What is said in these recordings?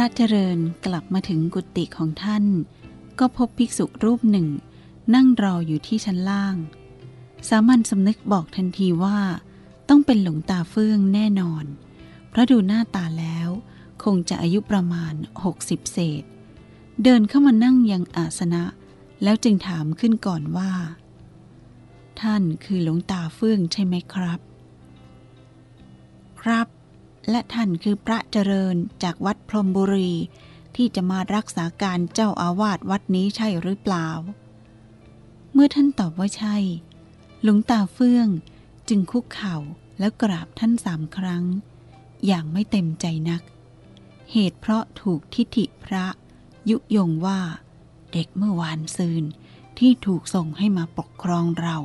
พระเจริญกลับมาถึงกุฏิของท่าน ก็พบภิกษุรูปหนึ่ง นั่งรออยู่ที่ชั้นล่าง สามัญสำนึกบอกทันทีว่า ต้องเป็นหลวงตาเฟื่องแน่นอน เพราะดูหน้าตาแล้ว คงจะอายุประมาณ 60 เศษ เดินเข้ามานั่งยังอาสนะ แล้วจึงถามขึ้นก่อนว่า ท่านคือหลวงตาเฟื่องใช่ไหมครับ ครับ และท่านคือพระเจริญจากวัดพรมบุรี ที่จะมารักษาการเจ้าอาวาสวัดนี้ใช่หรือเปล่า เมื่อท่านตอบว่าใช่ หลวงตาเฟื่องจึงคุกเข่าแล้วกราบท่านสามครั้ง อย่างไม่เต็มใจนัก เหตุเพราะถูกทิฏฐิพระ ยุยงว่า เด็กเมื่อวานซืนที่ถูกส่งให้มาปกครองเรา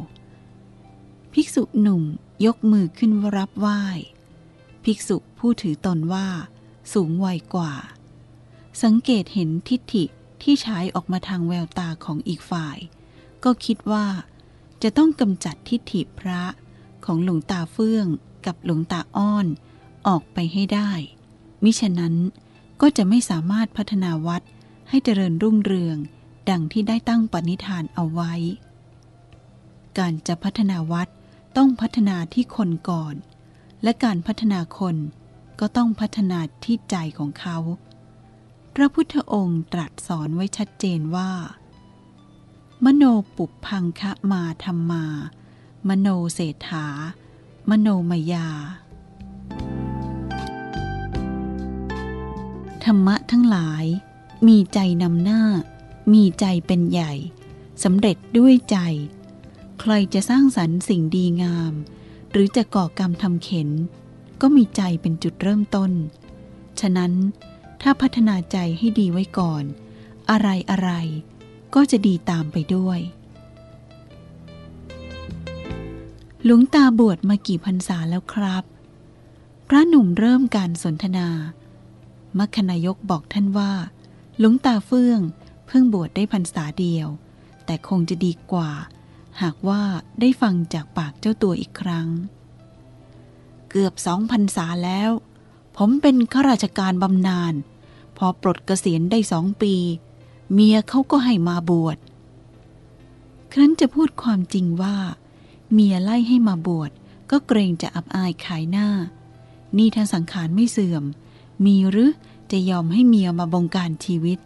ภิกษุหนุ่มยกมือขึ้นรับไหว้ ภิกษุผู้ถือตนว่า สูงวัยกว่า สังเกตเห็นทิฏฐิที่ใช้ออกมาทางแววตาของอีกฝ่าย ก็คิดว่า จะต้องกำจัดทิฏฐิพระของหลวงตาเฟื่องกับหลวงตาอ้อนออกไปให้ได้ มิฉะนั้นก็จะไม่สามารถพัฒนาวัดให้เจริญรุ่งเรือง ดังที่ได้ตั้งปณิธานเอาไว้ การจะพัฒนาวัดต้องพัฒนาที่คนก่อน และการพัฒนาคนก็ต้องพัฒนาที่ใจของเขา พระพุทธองค์ตรัสสอนไว้ชัดเจนว่า มโนปุพังคะมาธรรมา มโนเศรษฐา มโนมยา ธรรมะทั้งหลาย มีใจนำหน้า มีใจเป็นใหญ่สำเร็จด้วยใจ ใครจะสร้างสรรค์สิ่งดีงาม หรือจะก่อกรรมทำเข็น ก็มีใจเป็นจุดเริ่มต้น ฉะนั้นถ้าพัฒนาใจให้ดีไว้ก่อน อะไรอะไรก็จะดีตามไปด้วย หลวงตาบวชมากี่พรรษาแล้วครับ พระหนุ่มเริ่มการสนทนา มัคคณายกบอกท่านว่า หลวงตาเฟื่องเพิ่งบวชได้พรรษาเดียว แต่คงจะดีกว่า หากว่าได้ฟังจากปากเจ้าตัวอีกครั้ง เกือบสองพรรษาแล้ว ผมเป็นข้าราชการบำนาญพอปลดเกษียณได้สองปี เมียเขาก็ให้มาบวชครั้นจะพูดความจริงว่า เมียไล่ให้มาบวชก็เกรงจะอับอายขายหน้า นี่ถ้าสังขารไม่เสื่อม มีหรือจะยอมให้เมียมาบงการชีวิต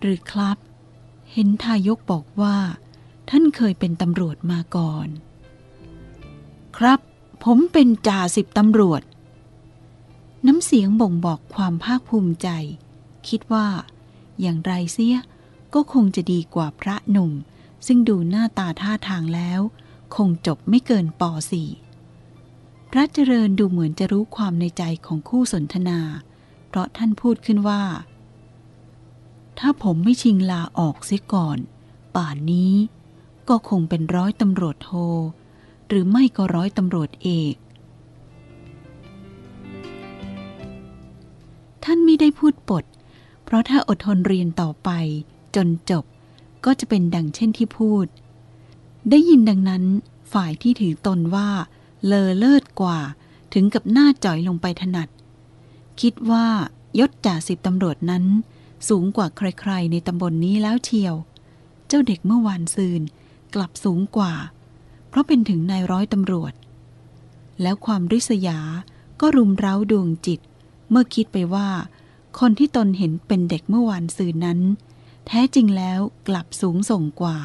หรือครับ เห็นทายกบอกว่า ท่านเคยเป็นตำรวจมาก่อน ครับ ผมเป็นจ่าสิบตำรวจ น้ำเสียงบ่งบอกความภาคภูมิใจ คิดว่า อย่างไรเสียก็คงจะดีกว่าพระหนุ่ม ซึ่งดูหน้าตาท่าทางแล้ว คงจบไม่เกินป .4 พระเจริญดูเหมือนจะรู้ความในใจของคู่สนทนา เพราะท่านพูดขึ้นว่า ถ้าผมไม่ชิงลาออกเสียก่อน ป่านนี้ก็คงเป็นร้อยตำรวจโท หรือไม่ก็ร้อยตำรวจเอก ท่านไม่ได้พูดปด เพราะถ้าอดทนเรียนต่อไป จนจบก็จะเป็นดังเช่นที่พูด ได้ยินดังนั้นฝ่ายที่ถือตนว่าเลอเลิศกว่าถึงกับหน้าจ่อยลงไปถนัด คิดว่ายศจ่าสิบตำรวจนั้น สูงกว่าใครๆในตำบลนนี้แล้วเชียว เจ้าเด็กเมื่อวานซืนกลับสูงกว่า เพราะเป็นถึงนายร้อยตำรวจ แล้วความริษยาก็รุมเร้าดวงจิต เมื่อคิดไปว่า คนที่ตนเห็นเป็นเด็กเมื่อวานซืนนั้น แท้จริงแล้วกลับสูงส่งกว่า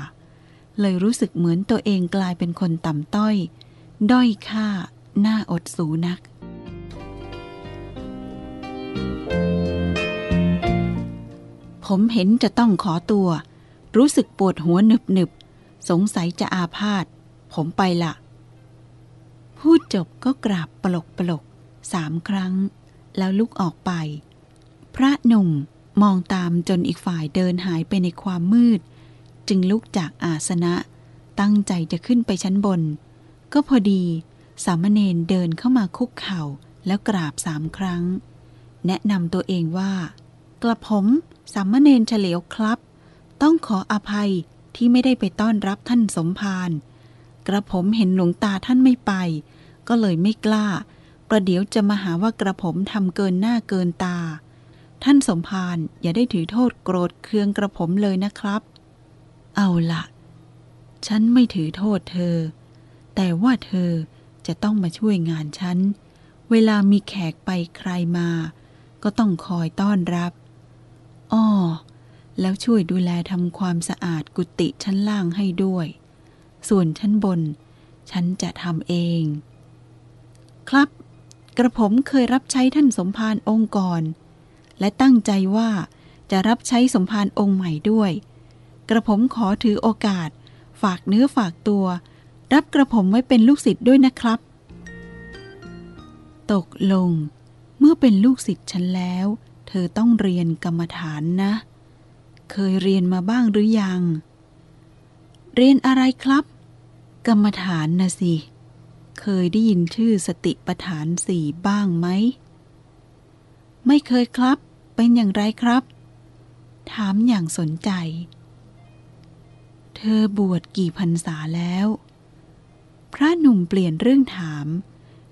เลยรู้สึกเหมือนตัวเองกลายเป็นคนต่ำต้อย ด้อยค่าหน้าอดสูนัก ผมเห็นจะต้องขอตัว รู้สึกปวดหัวหนึบหนึบสงสัยจะอาพาธผมไปละพูดจบก็กราบปลกปลกสามครั้ง แล้วลุกออกไป พระหนุ่มมองตามจนอีกฝ่ายเดินหายไปในความมืด จึงลุกจากอาสนะ ตั้งใจจะขึ้นไปชั้นบน ก็พอดี สามเณรเดินเข้ามาคุกเข่าแล้วกราบสามครั้ง แนะนำตัวเองว่ากระผม สามเณรเฉลียวครับ ต้องขออภัยที่ไม่ได้ไปต้อนรับท่านสมภารกระผมเห็นหลวงตาท่านไม่ไป ก็เลยไม่กล้า ประเดี๋ยวจะมาหาว่ากระผมทำเกินหน้าเกินตา ท่านสมภารอย่าได้ถือโทษโกรธเคืองกระผมเลยนะครับ เอาละฉันไม่ถือโทษเธอ แต่ว่าเธอจะต้องมาช่วยงานฉัน เวลามีแขกไปใครมา ก็ต้องคอยต้อนรับ อ้อ แล้วช่วยดูแลทำความสะอาดกุฏิชั้นล่างให้ด้วย ส่วนชั้นบน ฉันจะทำเอง ครับ กระผมเคยรับใช้ท่านสมภารองค์ก่อน และตั้งใจว่าจะรับใช้สมภารองค์ใหม่ด้วย กระผมขอถือโอกาส ฝากเนื้อฝากตัว รับกระผมไว้เป็นลูกศิษย์ด้วยนะครับ ตกลง เมื่อเป็นลูกศิษย์ฉันแล้ว เธอต้องเรียนกรรมฐานนะ เคยเรียนมาบ้างหรือยัง เรียนอะไรครับ กรรมฐานนะสิ เคยได้ยินชื่อสติปัฏฐานสี่บ้างไหม ไม่เคยครับ เป็นอย่างไรครับ ถามอย่างสนใจ เธอบวชกี่พรรษาแล้ว พระหนุ่มเปลี่ยนเรื่องถาม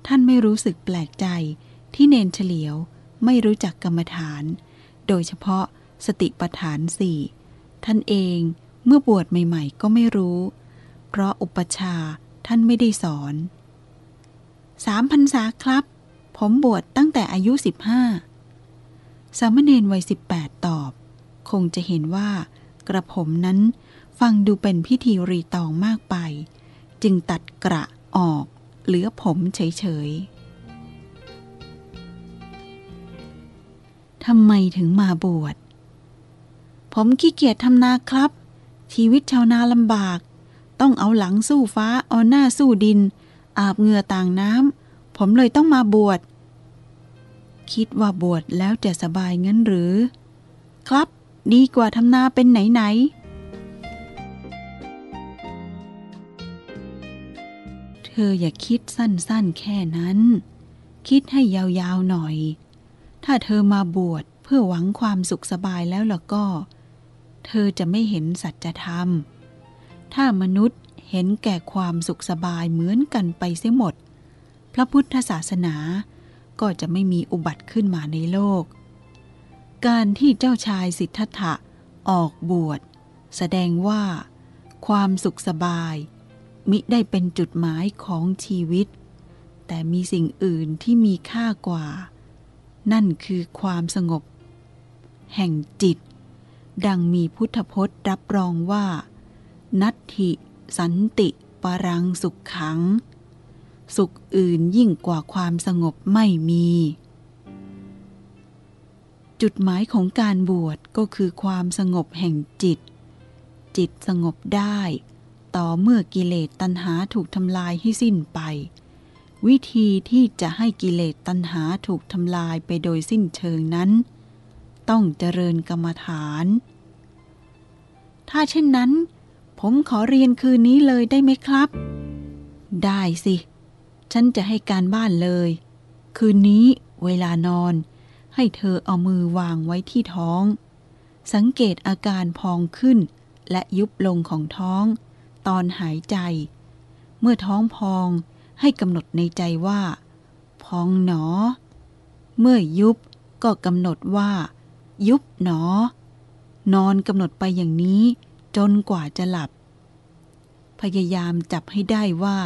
ท่านไม่รู้สึกแปลกใจที่เนนเฉลียว ไม่รู้จักกรรมฐาน โดยเฉพาะสติปัฏฐานสี่ท่านเองเมื่อบวชใหม่ๆ ก็ไม่รู้ เพราะอุปชาท่านไม่ได้สอนสามพรรษาครับ ผมบวชตั้งแต่อายุสิบห้าสามเณรวัยสิบแปดตอบ คงจะเห็นว่ากระผมนั้นฟังดูเป็นพิธีรีตองมากไป จึงตัดกระออกเหลือผมเฉยๆ ทำไมถึงมาบวช ผมขี้เกียจทำนาครับ ชีวิตชาวนาลำบาก ต้องเอาหลังสู้ฟ้า เอาหน้าสู้ดิน อาบเหงื่อต่างน้ำ ผมเลยต้องมาบวช คิดว่าบวชแล้วจะสบายงั้นหรือ ครับ ดีกว่าทำนาเป็นไหนๆเธออย่าคิดสั้นๆแค่นั้น คิดให้ยาวๆหน่อย ถ้าเธอมาบวชเพื่อหวังความสุขสบายแล้วล่ะก็ เธอจะไม่เห็นสัจธรรม ถ้ามนุษย์เห็นแก่ความสุขสบายเหมือนกันไปเสียหมด พระพุทธศาสนาก็จะไม่มีอุบัติขึ้นมาในโลก การที่เจ้าชายสิทธัตถะออกบวช แสดงว่า ความสุขสบาย มิได้เป็นจุดหมายของชีวิต แต่มีสิ่งอื่นที่มีค่ากว่า นั่นคือความสงบ แห่งจิต ดังมีพุทธพจน์รับรองว่า นัตถิสันติปรังสุขขัง สุขอื่นยิ่งกว่าความสงบไม่มี จุดหมายของการบวชก็คือความสงบแห่งจิต จิตสงบได้ ต่อเมื่อกิเลสตัณหาถูกทำลายให้สิ้นไป วิธีที่จะให้กิเลสตัณหาถูกทำลายไปโดยสิ้นเชิงนั้น ต้องเจริญกรรมฐาน ถ้าเช่นนั้น ผมขอเรียนคืนนี้เลยได้ไหมครับ ได้สิ ฉันจะให้การบ้านเลย คืนนี้เวลานอน ให้เธอเอามือวางไว้ที่ท้อง สังเกตอาการพองขึ้น และยุบลงของท้อง ตอนหายใจ เมื่อท้องพอง ให้กำหนดในใจว่า พองหนอ เมื่อยุบก็กำหนดว่า ยุบหนอ นอนกำหนดไปอย่างนี้ จนกว่าจะหลับ พยายามจับให้ได้ว่า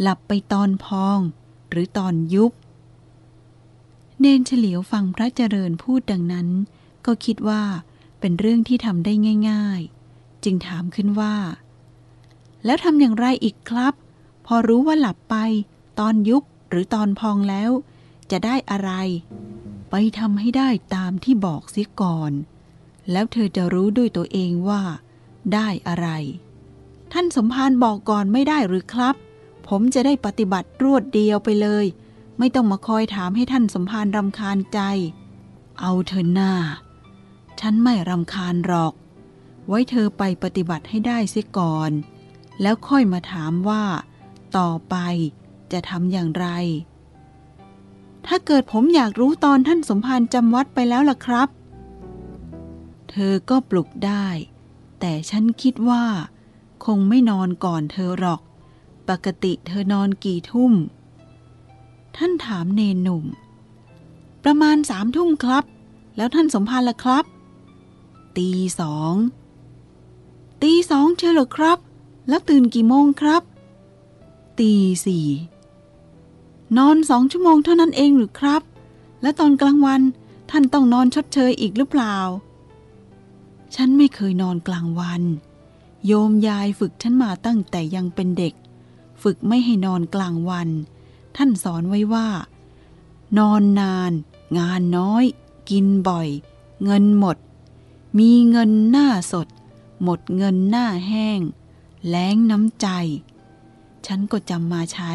หลับไปตอนพอง หรือตอนยุบ เนนเฉลียวฟังพระเจริญพูดดังนั้น ก็คิดว่าเป็นเรื่องที่ทำได้ง่าย ๆ จึงถามขึ้นว่า แล้วทำอย่างไรอีกครับ พอรู้ว่าหลับไป ตอนยุบหรือตอนพองแล้ว จะได้อะไร ไปทำให้ได้ตามที่บอกเสียก่อน แล้วเธอจะรู้ด้วยตัวเองว่า ได้อะไร ท่านสมภารบอกก่อนไม่ได้หรือครับ ผมจะได้ปฏิบัติรวดเดียวไปเลย ไม่ต้องมาคอยถามให้ท่านสมภารรำคาญใจ เอาเธอหน้า ฉันไม่รำคาญหรอก ไว้เธอไปปฏิบัติให้ได้เสียก่อน แล้วค่อยมาถามว่า ต่อไป จะทำอย่างไร ถ้าเกิดผมอยากรู้ตอนท่านสมภารจำวัดไปแล้วล่ะครับ เธอก็ปลุกได้ แต่ฉันคิดว่า คงไม่นอนก่อนเธอหรอก ปกติเธอนอนกี่ทุ่ม ท่านถามเนนหนุ่ม ประมาณสามทุ่มครับ แล้วท่านสมภารล่ะครับ ตีสองตีสองเชียวหรอครับ แล้วตื่นกี่โมงครับ ตีสี่นอนสองชั่วโมงเท่านั้นเองหรือครับ และตอนกลางวันท่านต้องนอนชดเชยอีกหรือเปล่า ฉันไม่เคยนอนกลางวัน โยมยายฝึกฉันมาตั้งแต่ยังเป็นเด็ก ฝึกไม่ให้นอนกลางวัน ท่านสอนไว้ว่า นอนนาน งานน้อย กินบ่อย เงินหมด มีเงินหน้าสด หมดเงินหน้าแห้ง แล้งน้ำใจ ฉันก็จำมาใช้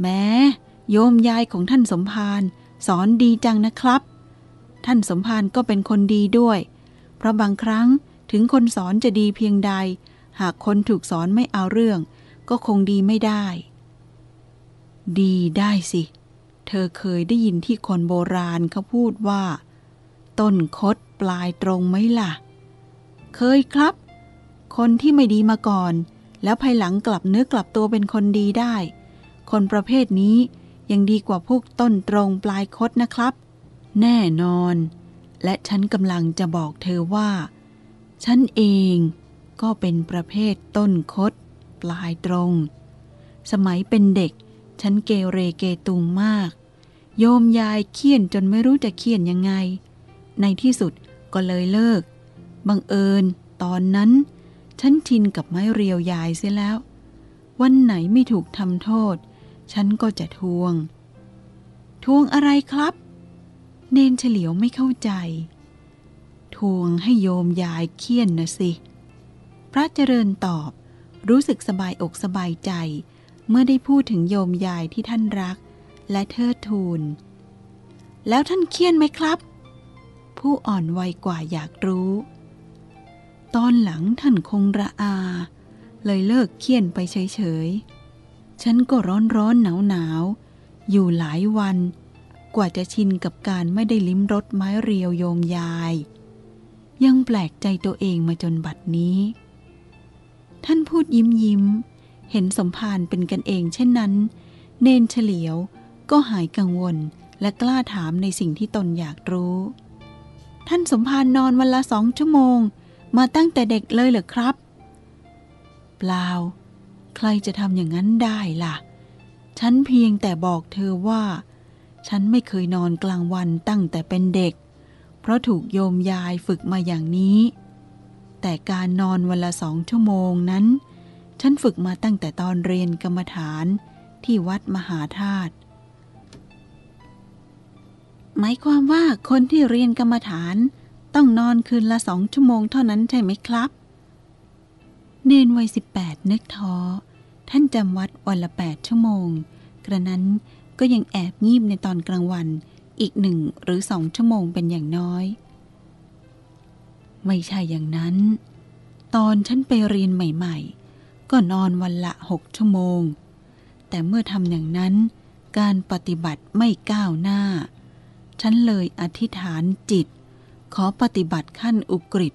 แม้โยมยายของท่านสมภารสอนดีจังนะครับ ท่านสมภารก็เป็นคนดีด้วย เพราะบางครั้งถึงคนสอนจะดีเพียงใด หากคนถูกสอนไม่เอาเรื่อง ก็คงดีไม่ได้ ดีได้สิ เธอเคยได้ยินที่คนโบราณเขาพูดว่า ต้นคดปลายตรงไหมล่ะ เคยครับ คนที่ไม่ดีมาก่อน แล้วภายหลังกลับเนื้อกลับตัวเป็นคนดีได้ คนประเภทนี้ยังดีกว่าพวกต้นตรงปลายคดนะครับ แน่นอน และฉันกำลังจะบอกเธอว่า ฉันเองก็เป็นประเภทต้นคด ปลายตรง สมัยเป็นเด็ก ฉันเกเรเกตุงมาก โยมยายเคี่ยนจนไม่รู้จะเคี่ยนยังไง ในที่สุดก็เลยเลิก บังเอิญ ตอนนั้น ฉันชินกับไม้เรียวยายเสียแล้ว วันไหนไม่ถูกทำโทษ ฉันก็จะทวง ทวงอะไรครับ เนนเฉลียวไม่เข้าใจ ทวงให้โยมยายเคี่ยนนะสิ พระเจริญตอบรู้สึกสบายอกสบายใจ เมื่อได้พูดถึงโยมยายที่ท่านรัก และเทิดทูน แล้วท่านเคี่ยนไหมครับ ผู้อ่อนวัยกว่าอยากรู้ ตอนหลังท่านคงระอา เลยเลิกเคี่ยนไปเฉยๆ ฉันก็ร้อนร้อนหนาวหนาวอยู่หลายวัน กว่าจะชินกับการไม่ได้ลิ้มรสไม้เรียวโยมยาย ยังแปลกใจตัวเองมาจนบัดนี้ ท่านพูดยิ้มยิ้ม เห็นสมภารเป็นกันเองเช่นนั้น เนนเฉลียวก็หายกังวลและกล้าถามในสิ่งที่ตนอยากรู้ ท่านสมภารนอนวันละสองชั่วโมง มาตั้งแต่เด็กเลยเหรอครับ เปล่า ใครจะทำอย่างนั้นได้ล่ะ ฉันเพียงแต่บอกเธอว่า ฉันไม่เคยนอนกลางวันตั้งแต่เป็นเด็ก เพราะถูกโยมยายฝึกมาอย่างนี้ แต่การนอนวันละสองชั่วโมงนั้น ฉันฝึกมาตั้งแต่ตอนเรียนกรรมฐานที่วัดมหาธาตุหมายความว่าคนที่เรียนกรรมฐาน ต้องนอนคืนละสองชั่วโมงเท่านั้นใช่ไหมครับ เนนวัยสิบแปดนึกท้อ ท่านจำวัดวันละแปดชั่วโมง กระนั้นก็ยังแอบงีบในตอนกลางวันอีกหนึ่งหรือสองชั่วโมงเป็นอย่างน้อย ไม่ใช่อย่างนั้น ตอนฉันไปเรียนใหม่ ๆ ก็นอนวันละหกชั่วโมง แต่เมื่อทำอย่างนั้น การปฏิบัติไม่ก้าวหน้า ฉันเลยอธิษฐานจิต ขอปฏิบัติขั้นอุกฤษ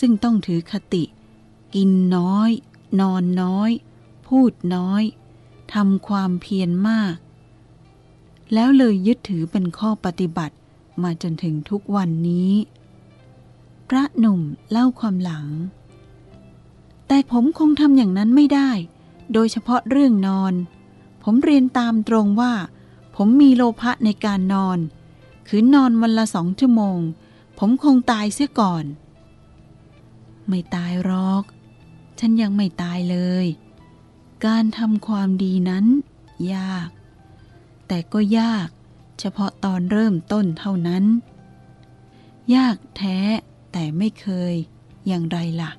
ซึ่งต้องถือคติ กินน้อย นอนน้อย พูดน้อยทำความเพียรมาก แล้วเลยยึดถือเป็นข้อปฏิบัติมาจนถึงทุกวันนี้ พระหนุ่มเล่าความหลัง แต่ผมคงทำอย่างนั้นไม่ได้ โดยเฉพาะเรื่องนอน ผมเรียนตามตรงว่า ผมมีโลภะในการนอน คืนนอนวันละสองชั่วโมง ผมคงตายเสียก่อน ไม่ตายหรอก ฉันยังไม่ตายเลย การทำความดีนั้น ยาก แต่ก็ยาก เฉพาะตอนเริ่มต้นเท่านั้น ยากแท้แต่ไม่เคย อย่างไรล่ะ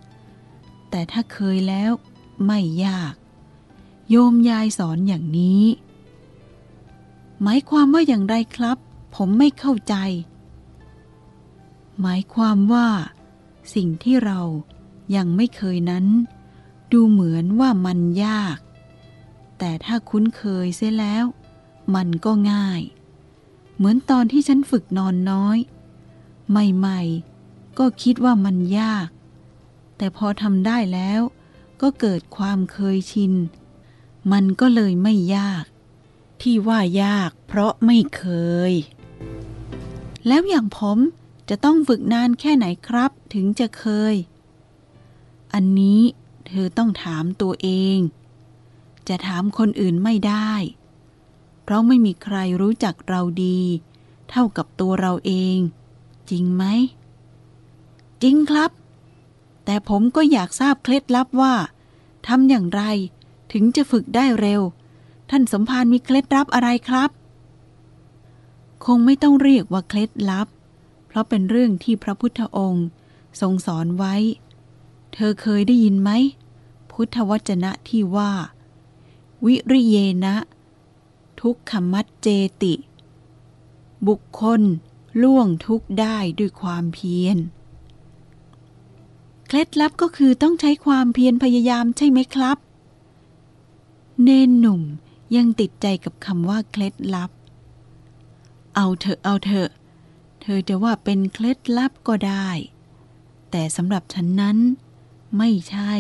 แต่ถ้าเคยแล้วไม่ยาก โยมยายสอนอย่างนี้ หมายความว่าอย่างไรครับ ผมไม่เข้าใจ หมายความว่า สิ่งที่เรายังไม่เคยนั้น ดูเหมือนว่ามันยาก แต่ถ้าคุ้นเคยเสียแล้ว มันก็ง่าย เหมือนตอนที่ฉันฝึกนอนน้อย ใหม่ๆ ก็คิดว่ามันยาก แต่พอทำได้แล้วก็เกิดความเคยชิน มันก็เลยไม่ยาก ที่ว่ายากเพราะไม่เคย แล้วอย่างผม จะต้องฝึกนานแค่ไหนครับ ถึงจะเคย อันนี้เธอต้องถามตัวเอง จะถามคนอื่นไม่ได้ เพราะไม่มีใครรู้จักเราดี เท่ากับตัวเราเอง จริงไหม จริงครับ แต่ผมก็อยากทราบเคล็ดลับว่าทำอย่างไรถึงจะฝึกได้เร็ว ท่านสมภารมีเคล็ดลับอะไรครับ คงไม่ต้องเรียกว่าเคล็ดลับ ราะเป็นเรื่องที่พระพุทธองค์ ทรงสอนไว้ เธอเคยได้ยินไหม พุทธวจนะที่ว่า วิริเยนะ ทุกขมัดเจติ บุคคลล่วงทุกได้ด้วยความเพียร เคล็ดลับก็คือต้องใช้ความเพียรพยายามใช่ไหมครับ เนนหนุ่มยังติดใจกับคำว่าเคล็ดลับ เอาเถอะเอาเถอะ เธอจะว่าเป็นเคล็ดลับก็ได้ แต่สำหรับฉันนั้นไม่ใช่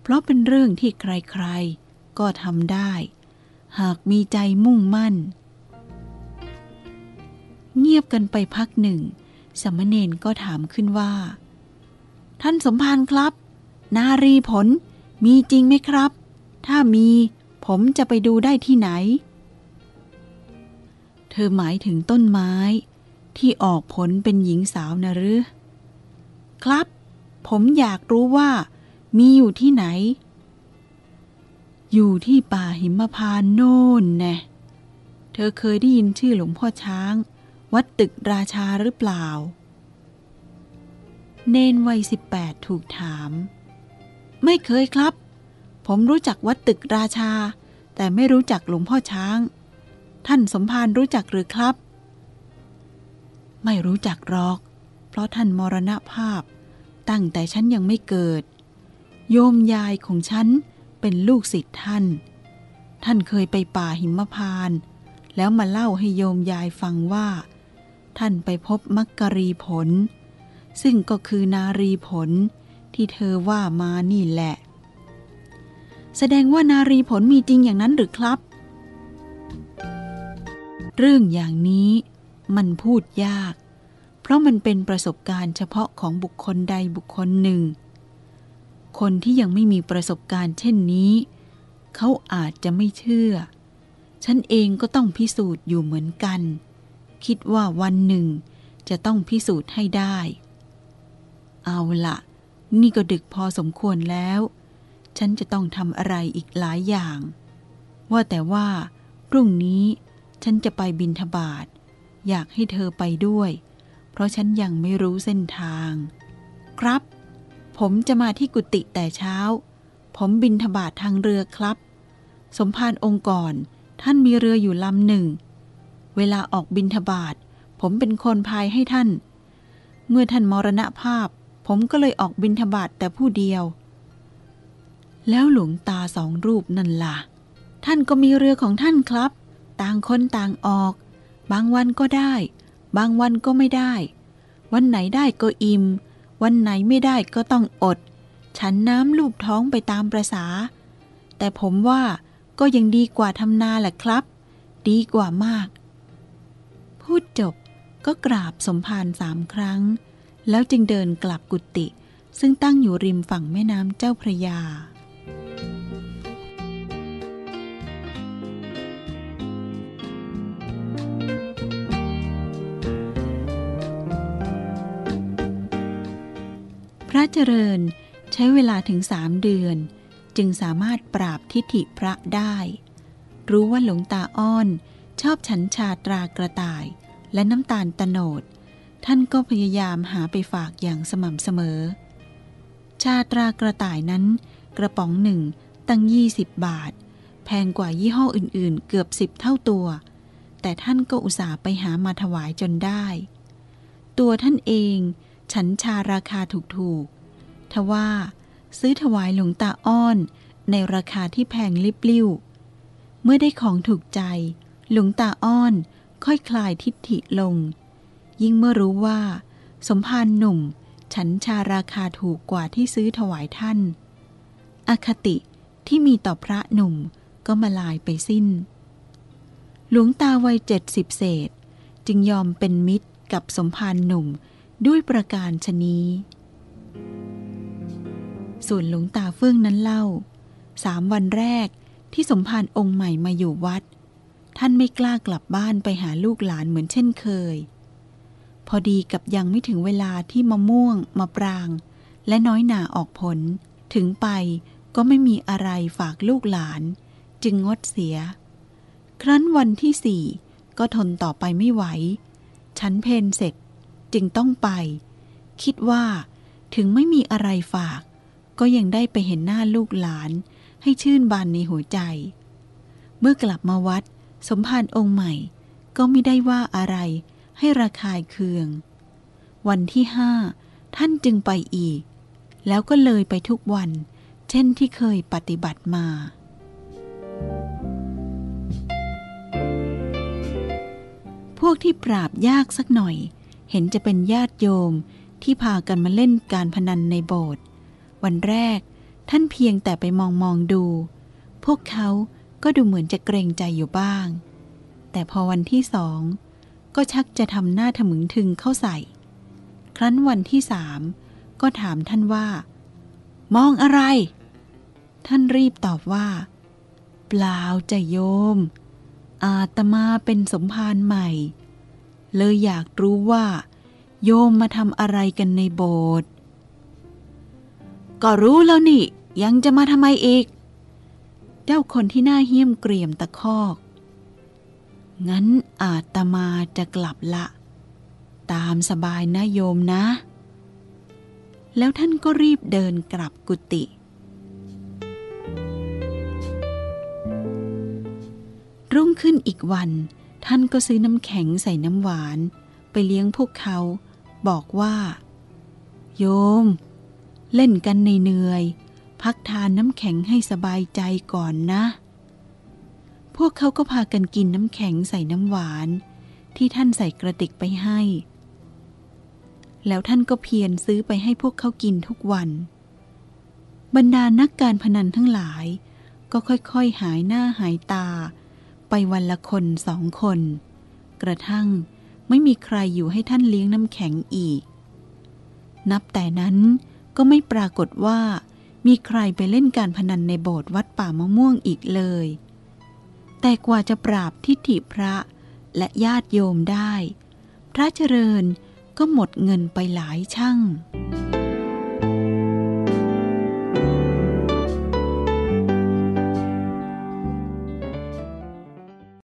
เพราะเป็นเรื่องที่ใครๆ ก็ทำได้ หากมีใจมุ่งมั่น เงียบกันไปพักหนึ่ง สมณเณรก็ถามขึ้นว่า ท่านสมภารครับ นารีผลมีจริงไหมครับ ถ้ามีผมจะไปดูได้ที่ไหน เธอหมายถึงต้นไม้ ที่ออกผลเป็นหญิงสาวนะหรือ ครับ ผมอยากรู้ว่า มีอยู่ที่ไหน อยู่ที่ป่าหิมพานโน่นแน่เธอเคยได้ยินชื่อหลวงพ่อช้าง วัดตึกราชาหรือเปล่า เนนวัยสิบแปดถูกถาม ไม่เคยครับ ผมรู้จักวัดตึกราชา แต่ไม่รู้จักหลวงพ่อช้าง ท่านสมภารรู้จักหรือครับ ไม่รู้จักหรอก เพราะท่านมรณภาพ ตั้งแต่ฉันยังไม่เกิด โยมยายของฉันเป็นลูกศิษย์ท่าน ท่านเคยไปป่าหิมพาน แล้วมาเล่าให้โยมยายฟังว่า ท่านไปพบมักกรีผล ซึ่งก็คือนารีผลที่เธอว่ามานี่แหละ แสดงว่านารีผลมีจริงอย่างนั้นหรือครับ เรื่องอย่างนี้ มันพูดยาก เพราะมันเป็นประสบการณ์เฉพาะของบุคคลใดบุคคลหนึ่ง คนที่ยังไม่มีประสบการณ์เช่นนี้ เขาอาจจะไม่เชื่อ ฉันเองก็ต้องพิสูจน์อยู่เหมือนกัน คิดว่าวันหนึ่งจะต้องพิสูจน์ให้ได้ เอาละนี่ก็ดึกพอสมควรแล้ว ฉันจะต้องทำอะไรอีกหลายอย่าง ว่าแต่ว่า พรุ่งนี้ฉันจะไปบินทบาท อยากให้เธอไปด้วย เพราะฉันยังไม่รู้เส้นทาง ครับ ผมจะมาที่กุฏิแต่เช้า ผมบินทบาททางเรือครับ สมภารองค์ก่อนท่านมีเรืออยู่ลำหนึ่ง เวลาออกบินทบาท ผมเป็นคนพายให้ท่าน เมื่อท่านมรณภาพ ผมก็เลยออกบินทบาทแต่ผู้เดียว แล้วหลวงตาสองรูปนั่นล่ะ ท่านก็มีเรือของท่านครับ ต่างคนต่างออก บางวันก็ได้ บางวันก็ไม่ได้ วันไหนได้ก็อิ่ม วันไหนไม่ได้ก็ต้องอด ฉันน้ำลูบท้องไปตามประษา แต่ผมว่าก็ยังดีกว่าทำนาแหละครับ ดีกว่ามาก พูดจบก็กราบสมภารสามครั้ง แล้วจึงเดินกลับกุฏิซึ่งตั้งอยู่ริมฝั่งแม่น้ำเจ้าพระยา ระเจริญใช้เวลาถึงสามเดือน จึงสามารถปราบทิฐิพระได้ รู้ว่าหลวงตาอ้อนชอบฉันชาตรากระต่าย และน้ำตาลตโนด ท่านก็พยายามหาไปฝากอย่างสม่ำเสมอ ชาตรากระต่ายนั้น กระป๋องหนึ่งตั้ง 20 บาท แพงกว่ายี่ห้ออื่นๆ เกือบสิบเท่าตัว แต่ท่านก็อุตส่าห์ไปหามาถวายจนได้ ตัวท่านเอง ฉันชาราคาถูกๆทว่า ซื้อถวายหลวงตาอ้อนในราคาที่แพงลิบลิ่ว เมื่อได้ของถูกใจ หลวงตาอ้อนค่อยคลายทิฐิลง ยิ่งเมื่อรู้ว่า สมภารหนุ่ม ฉันชาราคาถูกกว่าที่ซื้อถวายท่าน อคติที่มีต่อพระหนุ่มก็มาลายไปสิ้น หลวงตาวัยเจ็ดสิบเศษ จึงยอมเป็นมิตรกับสมภารหนุ่ม ด้วยประการชนีส่วนหลวงตาเฟื่องนั้นเล่า สามวันแรกที่สมภารองค์ใหม่มาอยู่วัด ท่านไม่กล้ากลับบ้านไปหาลูกหลานเหมือนเช่นเคย พอดีกับยังไม่ถึงเวลาที่มะม่วงมะปราง และน้อยหนาออกผล ถึงไปก็ไม่มีอะไรฝากลูกหลาน จึงงดเสีย ครั้นวันที่สี่ก็ทนต่อไปไม่ไหว ฉันเพนเสร็จ จึงต้องไป คิดว่า ถึงไม่มีอะไรฝาก ก็ยังได้ไปเห็นหน้าลูกหลาน ให้ชื่นบานในหัวใจ เมื่อกลับมาวัด สมภารองค์ใหม่ ก็ไม่ได้ว่าอะไร ให้ระคายเคือง วันที่ห้าท่านจึงไปอีก แล้วก็เลยไปทุกวัน เช่นที่เคยปฏิบัติมาพวกที่ปราบยากสักหน่อย เห็นจะเป็นญาติโยมที่พากันมาเล่นการพนันในโบสถ์วันแรกท่านเพียงแต่ไปมองมองดู พวกเขาก็ดูเหมือนจะเกรงใจอยู่บ้าง แต่พอวันที่สอง ก็ชักจะทำหน้าถมึงถึงเข้าใส่ ครั้นวันที่สามก็ถามท่านว่า มองอะไร ท่านรีบตอบว่า เปล่าจะโยม อาตมาเป็นสมภารใหม่ เลยอยากรู้ว่า โยมมาทำอะไรกันในโบสถ์ก็รู้แล้วนี่ ยังจะมาทำไมอีก เจ้าคนที่หน้าเหี้ยมเกรียมตะคอก งั้นอาตมาจะกลับละ ตามสบายนะโยมนะ แล้วท่านก็รีบเดินกลับกุฏิรุ่งขึ้นอีกวัน ท่านก็ซื้อน้ำแข็งใส่น้ำหวาน ไปเลี้ยงพวกเขา บอกว่า โยม เล่นกันในเนื่อย พักทานน้ำแข็งให้สบายใจก่อนนะ พวกเขาก็พากันกินน้ำแข็งใส่น้ำหวาน ที่ท่านใส่กระติกไปให้ แล้วท่านก็เพียรซื้อไปให้พวกเขากินทุกวัน บรรดานักการพนันทั้งหลาย ก็ค่อยๆหายหน้าหายตา ไปวันละคนสองคน กระทั่งไม่มีใครอยู่ให้ท่านเลี้ยงน้ำแข็งอีก นับแต่นั้นก็ไม่ปรากฏว่า มีใครไปเล่นการพนันในโบสถ์วัดป่ามะม่วงอีกเลย แต่กว่าจะปราบทิฏฐิพระและญาติโยมได้ พระเจริญก็หมดเงินไปหลายช่าง「